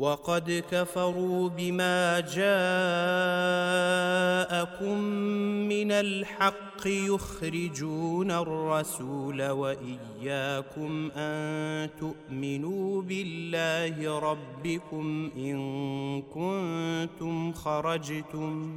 وقد كفروا بما جاءكم من الحق يخرجون الرسول وإياكم أن تؤمنوا بالله ربكم إن كنتم خرجتم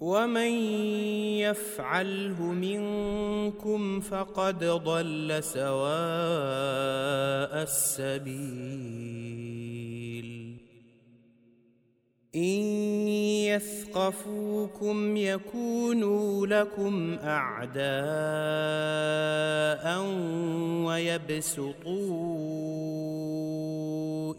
ومن يفعله منكم فقد ضل سواء السبيل ان يثقفوكم يكونوا لكم اعداء ويبسطوا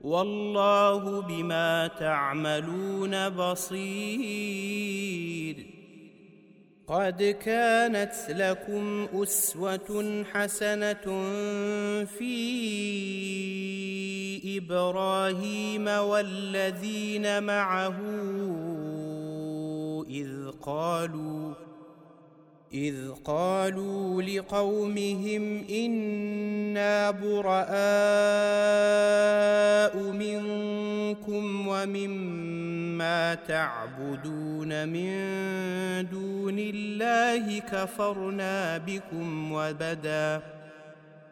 والله بما تعملون بصير. قد كانت لكم أسوة حسنة في إبراهيم والذين معه إذ قالوا إذ قالوا لقومهم إنا براء منكم ومما تعبدون من دون الله كفرنا بكم وبدا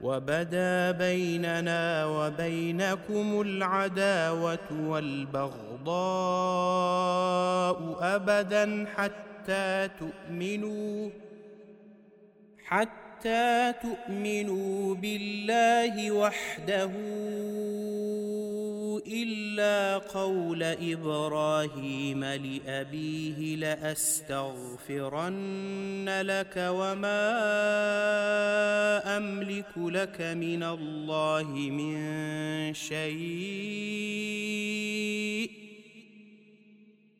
وبدا بيننا وبينكم العداوة والبغضاء أبدا حتى تؤمنوا حتى تؤمنوا بالله وحده إلا قول إبراهيم لأبيه لأستغفرن لك وما أملك لك من الله من شيء.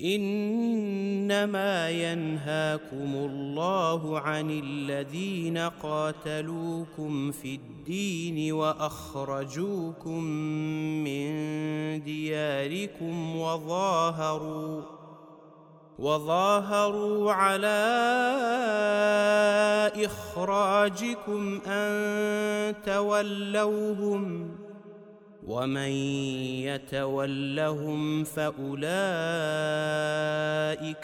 إنما ينهاكم الله عن الذين قاتلوكم في الدين وأخرجوكم من دياركم وظاهروا وظاهروا على إخراجكم أن تولوهم ومن يتولهم فأولئك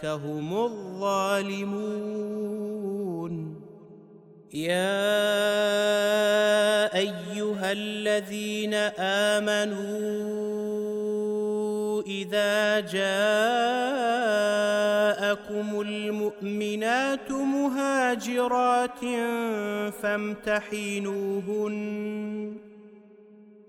هم الظالمون. يا أيها الذين آمنوا إذا جاءكم المؤمنات مهاجرات فامتحنوهن.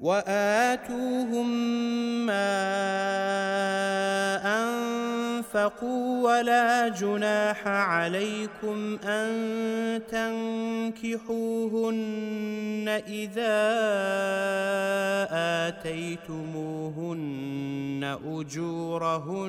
وآتوهم ما أنفقوا ولا جناح عليكم أن تنكحوهن إذا آتيتموهن أجورهن.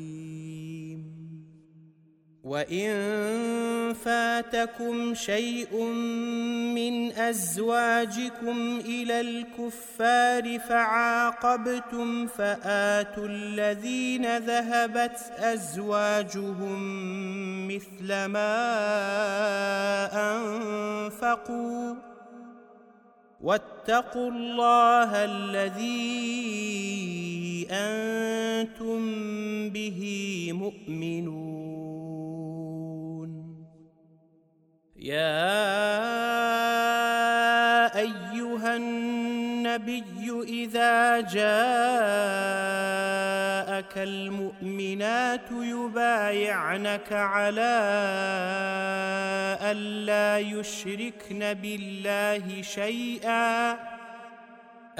وان فاتكم شيء من ازواجكم إلى الكفار فعاقبتم فاتوا الذين ذهبت ازواجهم مثل ما انفقوا واتقوا الله الذي أنتم به مؤمنون يا أيها النبي إذا جاءك المؤمنات يبايعنك على ألا يشركن بالله شيئا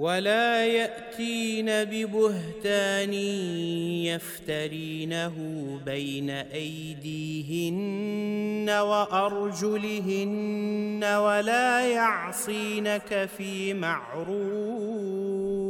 ولا يأتين ببهتان يفترينه بين أيديهن وأرجلهن ولا يعصينك في معروف.